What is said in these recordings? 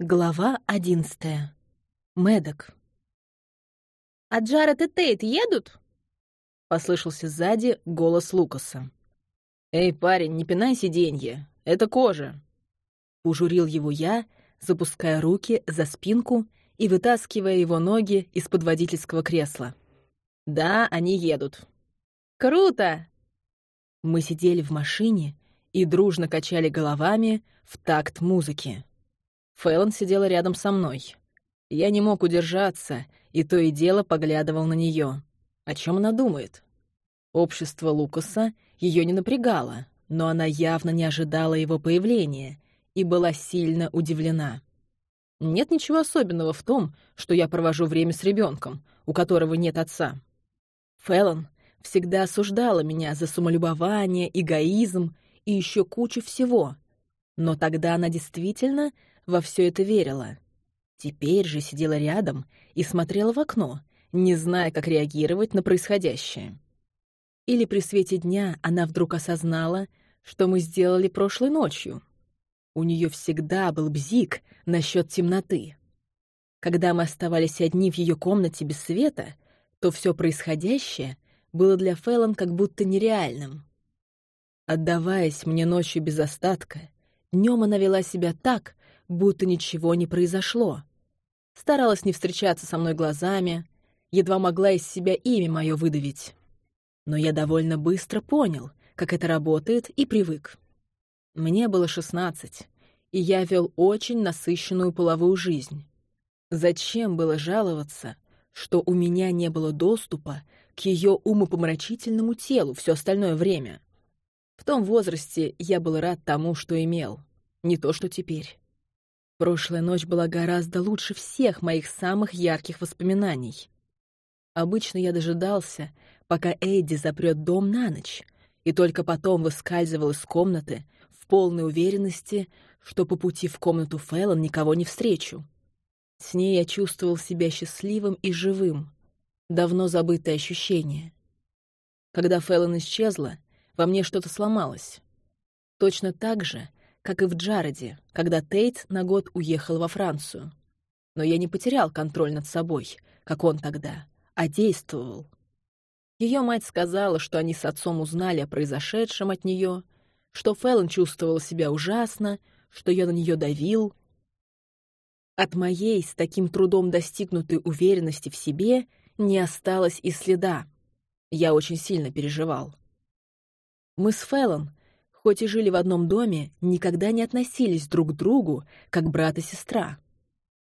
Глава одиннадцатая. Медок. «А Джаред и Тейт едут?» — послышался сзади голос Лукаса. «Эй, парень, не пинай сиденье, это кожа!» Ужурил его я, запуская руки за спинку и вытаскивая его ноги из-под водительского кресла. «Да, они едут». «Круто!» Мы сидели в машине и дружно качали головами в такт музыки. Фэллон сидела рядом со мной. Я не мог удержаться, и то и дело поглядывал на нее. О чем она думает? Общество Лукаса ее не напрягало, но она явно не ожидала его появления и была сильно удивлена. Нет ничего особенного в том, что я провожу время с ребенком, у которого нет отца. Фэллон всегда осуждала меня за самолюбование, эгоизм и еще кучу всего. Но тогда она действительно во все это верила. Теперь же сидела рядом и смотрела в окно, не зная, как реагировать на происходящее. Или при свете дня она вдруг осознала, что мы сделали прошлой ночью. У нее всегда был бзик насчет темноты. Когда мы оставались одни в ее комнате без света, то все происходящее было для Фэллон как будто нереальным. Отдаваясь мне ночью без остатка, днем она вела себя так, будто ничего не произошло. Старалась не встречаться со мной глазами, едва могла из себя имя мое выдавить. Но я довольно быстро понял, как это работает, и привык. Мне было шестнадцать, и я вел очень насыщенную половую жизнь. Зачем было жаловаться, что у меня не было доступа к ее умопомрачительному телу все остальное время? В том возрасте я был рад тому, что имел, не то что теперь. Прошлая ночь была гораздо лучше всех моих самых ярких воспоминаний. Обычно я дожидался, пока Эдди запрет дом на ночь, и только потом выскальзывал из комнаты в полной уверенности, что по пути в комнату Фэллон никого не встречу. С ней я чувствовал себя счастливым и живым. Давно забытое ощущение. Когда Фэллон исчезла, во мне что-то сломалось. Точно так же, как и в Джареде, когда Тейт на год уехал во Францию. Но я не потерял контроль над собой, как он тогда, а действовал. Ее мать сказала, что они с отцом узнали о произошедшем от нее, что Фэллон чувствовала себя ужасно, что я на нее давил. От моей с таким трудом достигнутой уверенности в себе не осталось и следа. Я очень сильно переживал. Мы с Фэллон хоть и жили в одном доме, никогда не относились друг к другу, как брат и сестра.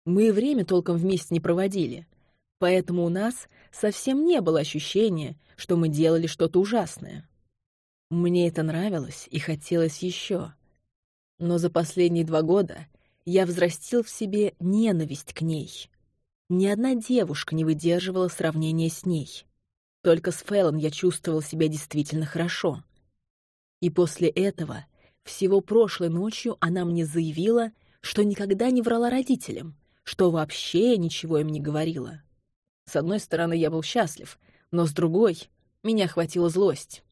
Мы и время толком вместе не проводили, поэтому у нас совсем не было ощущения, что мы делали что-то ужасное. Мне это нравилось и хотелось еще. Но за последние два года я взрастил в себе ненависть к ней. Ни одна девушка не выдерживала сравнения с ней. Только с Фэллон я чувствовал себя действительно хорошо. И после этого, всего прошлой ночью она мне заявила, что никогда не врала родителям, что вообще ничего им не говорила. С одной стороны, я был счастлив, но с другой — меня охватила злость.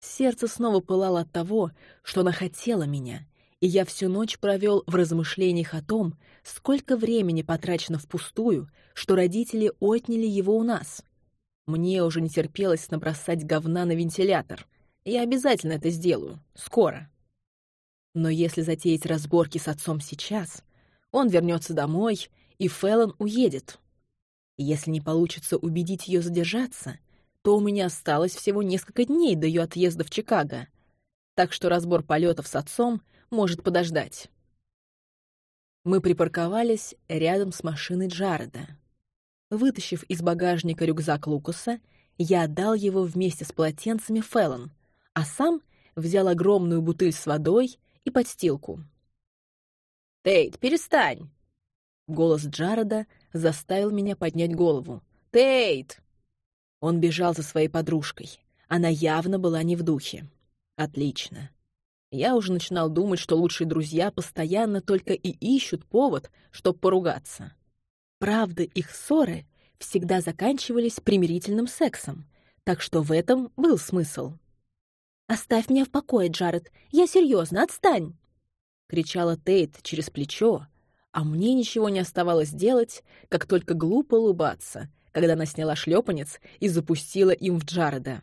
Сердце снова пылало от того, что она хотела меня, и я всю ночь провел в размышлениях о том, сколько времени потрачено впустую, что родители отняли его у нас. Мне уже не терпелось набросать говна на вентилятор — я обязательно это сделаю. Скоро. Но если затеять разборки с отцом сейчас, он вернется домой, и Фэллон уедет. Если не получится убедить ее задержаться, то у меня осталось всего несколько дней до ее отъезда в Чикаго. Так что разбор полетов с отцом может подождать. Мы припарковались рядом с машиной Джареда. Вытащив из багажника рюкзак Лукаса, я отдал его вместе с полотенцами Фэллон, а сам взял огромную бутыль с водой и подстилку. «Тейт, перестань!» Голос Джареда заставил меня поднять голову. «Тейт!» Он бежал за своей подружкой. Она явно была не в духе. «Отлично!» Я уже начинал думать, что лучшие друзья постоянно только и ищут повод, чтобы поругаться. Правда, их ссоры всегда заканчивались примирительным сексом, так что в этом был смысл. «Оставь меня в покое, Джаред. Я серьезно, отстань!» — кричала Тейт через плечо, а мне ничего не оставалось делать, как только глупо улыбаться, когда она сняла шлепанец и запустила им в Джареда.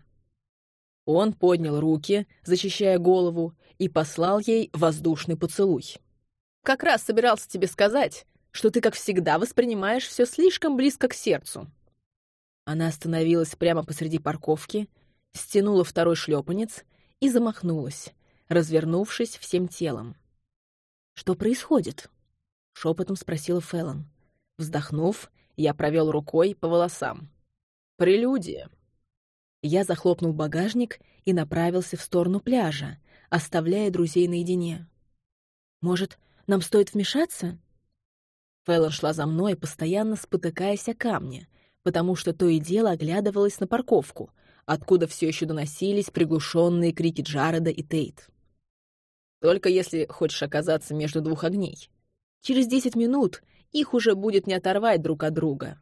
Он поднял руки, защищая голову, и послал ей воздушный поцелуй. «Как раз собирался тебе сказать, что ты, как всегда, воспринимаешь все слишком близко к сердцу». Она остановилась прямо посреди парковки, стянула второй шлепанец и замахнулась, развернувшись всем телом. «Что происходит?» — шепотом спросила Фэллон. Вздохнув, я провел рукой по волосам. «Прелюдия». Я захлопнул багажник и направился в сторону пляжа, оставляя друзей наедине. «Может, нам стоит вмешаться?» Фэллон шла за мной, постоянно спотыкаясь о камни, потому что то и дело оглядывалась на парковку, откуда все еще доносились приглушенные крики Джареда и Тейт. «Только если хочешь оказаться между двух огней. Через десять минут их уже будет не оторвать друг от друга».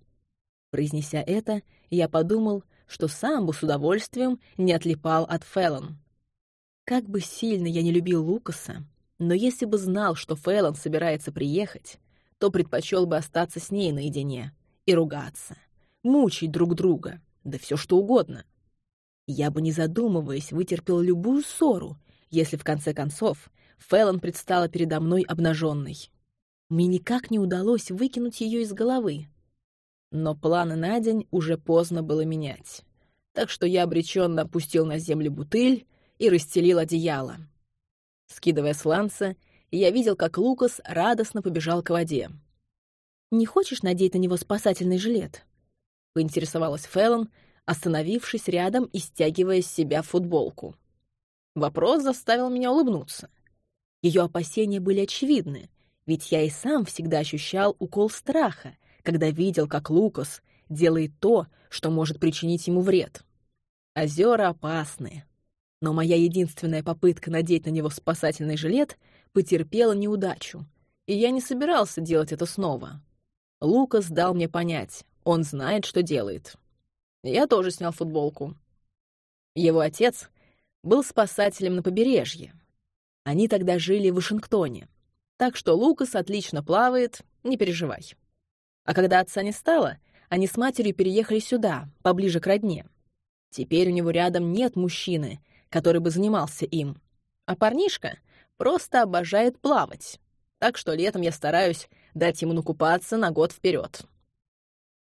Произнеся это, я подумал, что сам бы с удовольствием не отлипал от Фэллон. Как бы сильно я не любил Лукаса, но если бы знал, что Фэллон собирается приехать, то предпочел бы остаться с ней наедине и ругаться, мучить друг друга, да все что угодно. Я бы, не задумываясь, вытерпел любую ссору, если в конце концов Фэллон предстала передо мной обнаженной. Мне никак не удалось выкинуть ее из головы. Но планы на день уже поздно было менять. Так что я обреченно опустил на землю бутыль и расстелил одеяло. Скидывая сланцы, я видел, как Лукас радостно побежал к воде. «Не хочешь надеть на него спасательный жилет?» — поинтересовалась Фэллон, остановившись рядом и стягивая с себя футболку. Вопрос заставил меня улыбнуться. Ее опасения были очевидны, ведь я и сам всегда ощущал укол страха, когда видел, как Лукас делает то, что может причинить ему вред. Озера опасные. Но моя единственная попытка надеть на него спасательный жилет потерпела неудачу, и я не собирался делать это снова. Лукас дал мне понять, он знает, что делает. Я тоже снял футболку. Его отец был спасателем на побережье. Они тогда жили в Вашингтоне, так что Лукас отлично плавает, не переживай. А когда отца не стало, они с матерью переехали сюда, поближе к родне. Теперь у него рядом нет мужчины, который бы занимался им. А парнишка просто обожает плавать. Так что летом я стараюсь дать ему накупаться на год вперед.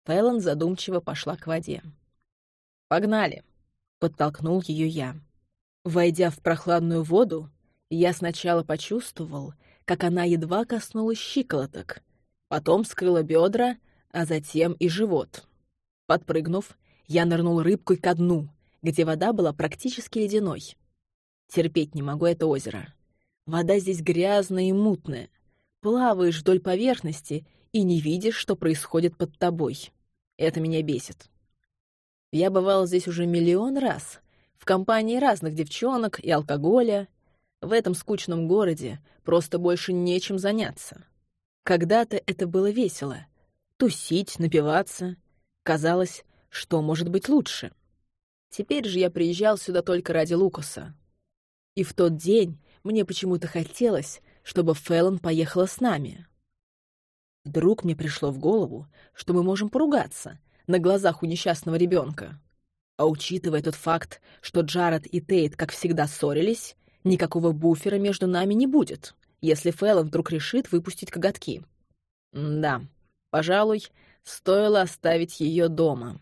Фэллон задумчиво пошла к воде. «Погнали!» — подтолкнул ее я. Войдя в прохладную воду, я сначала почувствовал, как она едва коснулась щиколоток, потом скрыла бедра, а затем и живот. Подпрыгнув, я нырнул рыбкой ко дну, где вода была практически ледяной. Терпеть не могу это озеро. Вода здесь грязная и мутная. Плаваешь вдоль поверхности и не видишь, что происходит под тобой. Это меня бесит. Я бывал здесь уже миллион раз, в компании разных девчонок и алкоголя. В этом скучном городе просто больше нечем заняться. Когда-то это было весело. Тусить, напиваться. Казалось, что может быть лучше. Теперь же я приезжал сюда только ради Лукаса. И в тот день мне почему-то хотелось, чтобы Фэллон поехала с нами. Вдруг мне пришло в голову, что мы можем поругаться на глазах у несчастного ребенка. А учитывая тот факт, что Джаред и Тейт, как всегда, ссорились, никакого буфера между нами не будет, если Фэллон вдруг решит выпустить коготки. М да, пожалуй, стоило оставить ее дома.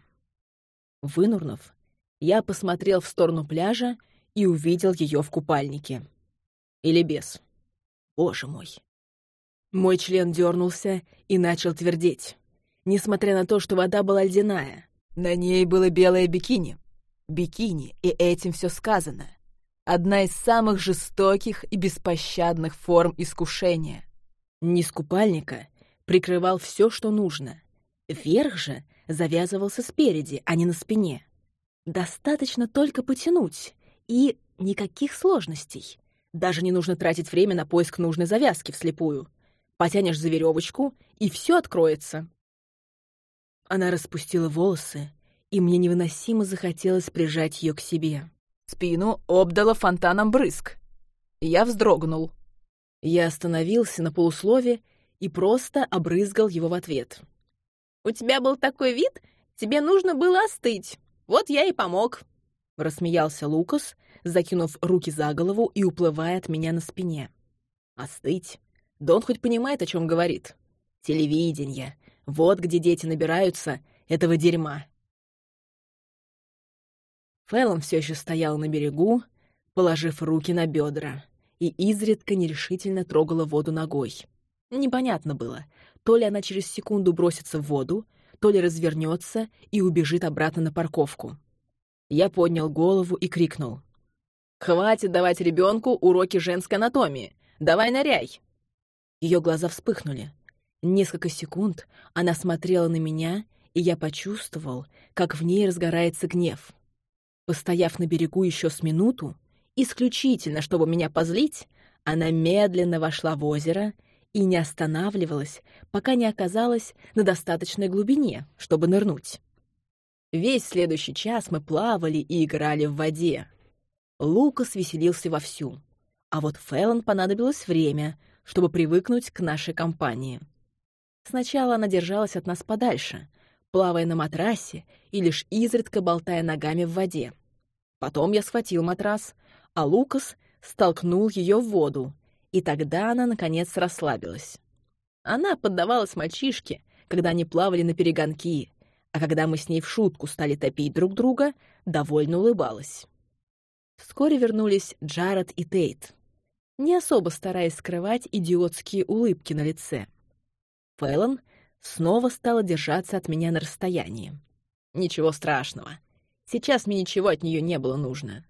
Вынурнув, я посмотрел в сторону пляжа и увидел ее в купальнике. Или без. Боже мой. Мой член дернулся и начал твердеть. Несмотря на то, что вода была ледяная, на ней было белое бикини. Бикини, и этим все сказано. Одна из самых жестоких и беспощадных форм искушения. Низ купальника прикрывал все, что нужно. Верх же завязывался спереди, а не на спине. Достаточно только потянуть, и никаких сложностей. Даже не нужно тратить время на поиск нужной завязки вслепую. Потянешь за веревочку, и все откроется. Она распустила волосы, и мне невыносимо захотелось прижать ее к себе. Спину обдала фонтаном брызг. Я вздрогнул. Я остановился на полуслове и просто обрызгал его в ответ. «У тебя был такой вид, тебе нужно было остыть. Вот я и помог», — рассмеялся Лукас, закинув руки за голову и уплывая от меня на спине. «Остыть? Да он хоть понимает, о чем говорит. Телевидение. Вот где дети набираются этого дерьма». Фэллон все еще стоял на берегу, положив руки на бедра, и изредка нерешительно трогала воду ногой. Непонятно было, то ли она через секунду бросится в воду, то ли развернется и убежит обратно на парковку. Я поднял голову и крикнул. «Хватит давать ребенку уроки женской анатомии! Давай ныряй!» Ее глаза вспыхнули. Несколько секунд она смотрела на меня, и я почувствовал, как в ней разгорается гнев. Постояв на берегу еще с минуту, исключительно чтобы меня позлить, она медленно вошла в озеро и не останавливалась, пока не оказалась на достаточной глубине, чтобы нырнуть. Весь следующий час мы плавали и играли в воде. Лукас веселился вовсю, а вот Фэллон понадобилось время, чтобы привыкнуть к нашей компании. Сначала она держалась от нас подальше, плавая на матрасе и лишь изредка болтая ногами в воде. Потом я схватил матрас, а Лукас столкнул ее в воду, и тогда она, наконец, расслабилась. Она поддавалась мальчишке, когда они плавали на перегонки, а когда мы с ней в шутку стали топить друг друга, довольно улыбалась. Вскоре вернулись Джаред и Тейт, не особо стараясь скрывать идиотские улыбки на лице. Фэллон снова стала держаться от меня на расстоянии. Ничего страшного. Сейчас мне ничего от нее не было нужно.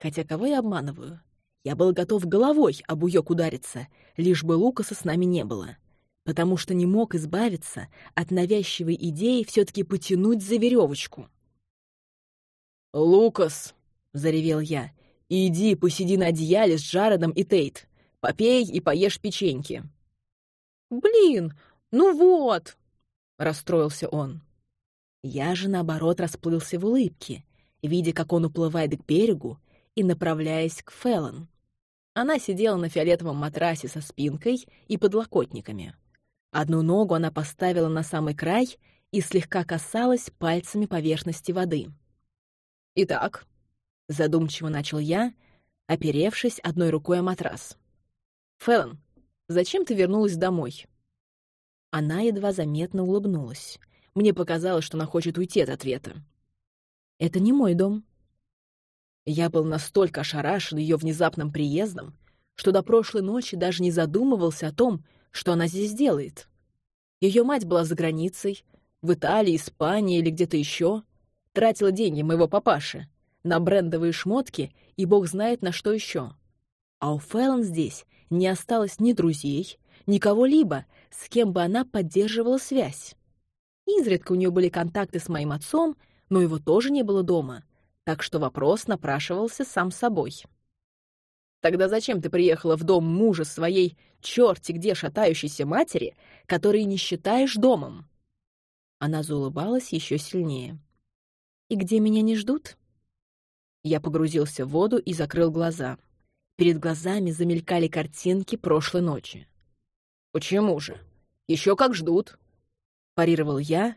Хотя кого я обманываю? Я был готов головой об уёк удариться, лишь бы Лукаса с нами не было. Потому что не мог избавиться от навязчивой идеи все таки потянуть за веревочку. «Лукас!» — заревел я. «Иди посиди на одеяле с Джаредом и Тейт. Попей и поешь печеньки». «Блин, ну вот!» — расстроился он. Я же, наоборот, расплылся в улыбке, видя, как он уплывает к берегу и направляясь к Феллон. Она сидела на фиолетовом матрасе со спинкой и подлокотниками. Одну ногу она поставила на самый край и слегка касалась пальцами поверхности воды. «Итак», — задумчиво начал я, оперевшись одной рукой о матрас. «Фэллон, зачем ты вернулась домой?» Она едва заметно улыбнулась — мне показалось, что она хочет уйти от ответа. «Это не мой дом». Я был настолько ошарашен ее внезапным приездом, что до прошлой ночи даже не задумывался о том, что она здесь делает. Ее мать была за границей, в Италии, Испании или где-то еще, тратила деньги моего папаши на брендовые шмотки и бог знает на что еще. А у Фэллон здесь не осталось ни друзей, ни кого-либо, с кем бы она поддерживала связь. Изредка у нее были контакты с моим отцом, но его тоже не было дома, так что вопрос напрашивался сам собой. «Тогда зачем ты приехала в дом мужа своей черти где шатающейся матери, который не считаешь домом?» Она заулыбалась еще сильнее. «И где меня не ждут?» Я погрузился в воду и закрыл глаза. Перед глазами замелькали картинки прошлой ночи. «Почему же? Еще как ждут!» парировал я,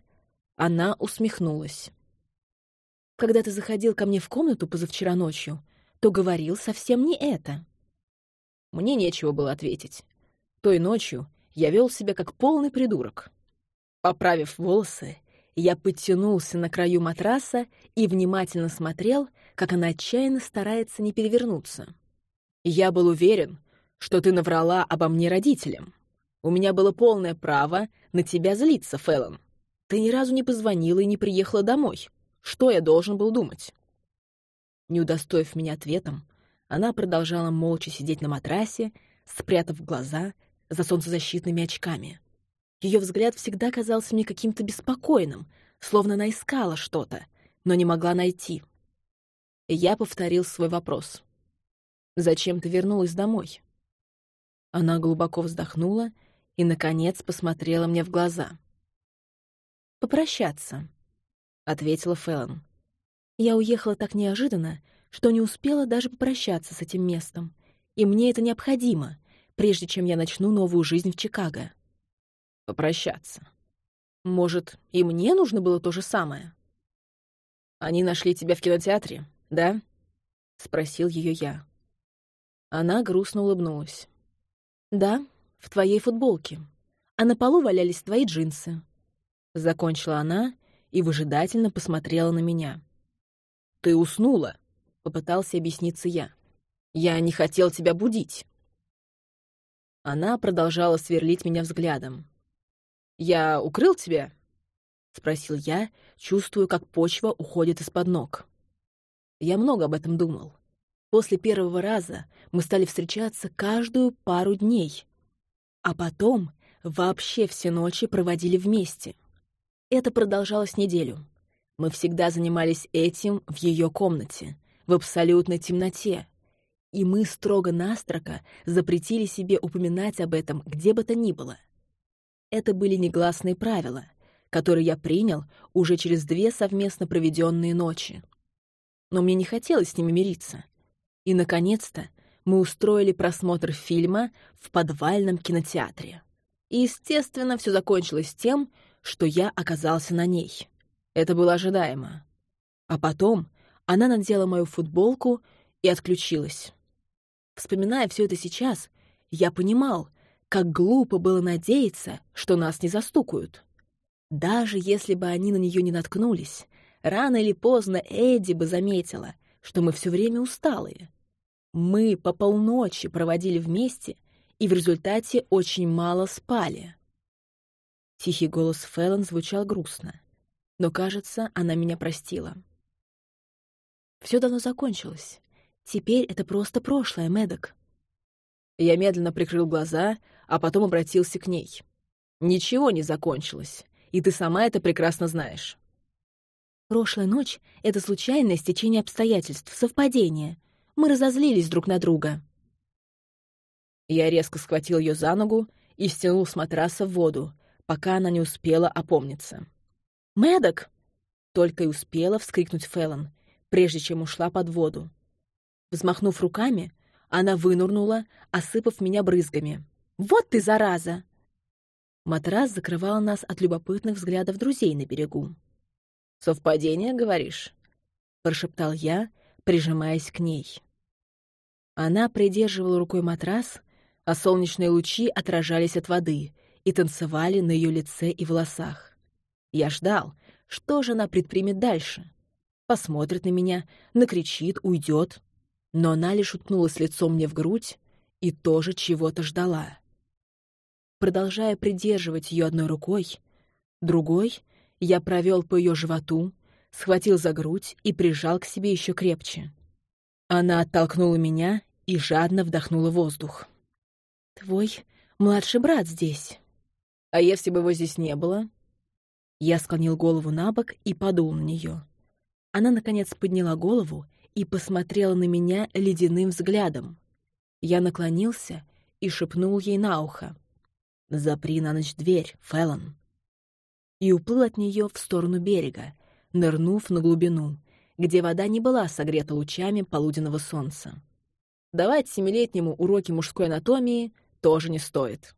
она усмехнулась. Когда ты заходил ко мне в комнату позавчера ночью, то говорил совсем не это. Мне нечего было ответить. Той ночью я вел себя как полный придурок. Поправив волосы, я подтянулся на краю матраса и внимательно смотрел, как она отчаянно старается не перевернуться. Я был уверен, что ты наврала обо мне родителям. У меня было полное право на тебя злиться, Фэллон. Ты ни разу не позвонила и не приехала домой. Что я должен был думать?» Не удостоив меня ответом, она продолжала молча сидеть на матрасе, спрятав глаза за солнцезащитными очками. Ее взгляд всегда казался мне каким-то беспокойным, словно она искала что-то, но не могла найти. И я повторил свой вопрос. «Зачем ты вернулась домой?» Она глубоко вздохнула и, наконец, посмотрела мне в глаза. «Попрощаться», — ответила Фэллон. «Я уехала так неожиданно, что не успела даже попрощаться с этим местом, и мне это необходимо, прежде чем я начну новую жизнь в Чикаго. Попрощаться. Может, и мне нужно было то же самое? Они нашли тебя в кинотеатре, да? Спросил ее я. Она грустно улыбнулась. Да, в твоей футболке. А на полу валялись твои джинсы. Закончила она и выжидательно посмотрела на меня. «Ты уснула», — попытался объясниться я. «Я не хотел тебя будить». Она продолжала сверлить меня взглядом. «Я укрыл тебя?» — спросил я, чувствуя, как почва уходит из-под ног. Я много об этом думал. После первого раза мы стали встречаться каждую пару дней, а потом вообще все ночи проводили вместе. Это продолжалось неделю. Мы всегда занимались этим в ее комнате, в абсолютной темноте. И мы строго-настрого запретили себе упоминать об этом где бы то ни было. Это были негласные правила, которые я принял уже через две совместно проведенные ночи. Но мне не хотелось с ними мириться. И, наконец-то, мы устроили просмотр фильма в подвальном кинотеатре. И, естественно, все закончилось тем, что я оказался на ней. Это было ожидаемо. А потом она надела мою футболку и отключилась. Вспоминая все это сейчас, я понимал, как глупо было надеяться, что нас не застукают. Даже если бы они на нее не наткнулись, рано или поздно Эдди бы заметила, что мы все время усталые. Мы по полночи проводили вместе и в результате очень мало спали. Тихий голос Фэллон звучал грустно, но, кажется, она меня простила. Все давно закончилось. Теперь это просто прошлое, Мэддок. Я медленно прикрыл глаза, а потом обратился к ней. «Ничего не закончилось, и ты сама это прекрасно знаешь». «Прошлая ночь — это случайное стечение обстоятельств, совпадение. Мы разозлились друг на друга». Я резко схватил ее за ногу и стянул с матраса в воду, пока она не успела опомниться. «Мэддок!» — только и успела вскрикнуть Фэллон, прежде чем ушла под воду. Взмахнув руками, она вынурнула, осыпав меня брызгами. «Вот ты, зараза!» Матрас закрывал нас от любопытных взглядов друзей на берегу. «Совпадение, говоришь?» — прошептал я, прижимаясь к ней. Она придерживала рукой матрас, а солнечные лучи отражались от воды — и танцевали на ее лице и волосах. Я ждал, что же она предпримет дальше. Посмотрит на меня, накричит, уйдет. Но она лишь уткнулась лицом мне в грудь и тоже чего-то ждала. Продолжая придерживать ее одной рукой, другой я провел по ее животу, схватил за грудь и прижал к себе еще крепче. Она оттолкнула меня и жадно вдохнула воздух. «Твой младший брат здесь». А если бы его здесь не было? Я склонил голову на бок и подул на нее. Она, наконец, подняла голову и посмотрела на меня ледяным взглядом. Я наклонился и шепнул ей на ухо. «Запри на ночь дверь, Фэллон!» И уплыл от нее в сторону берега, нырнув на глубину, где вода не была согрета лучами полуденного солнца. Давать семилетнему уроки мужской анатомии тоже не стоит.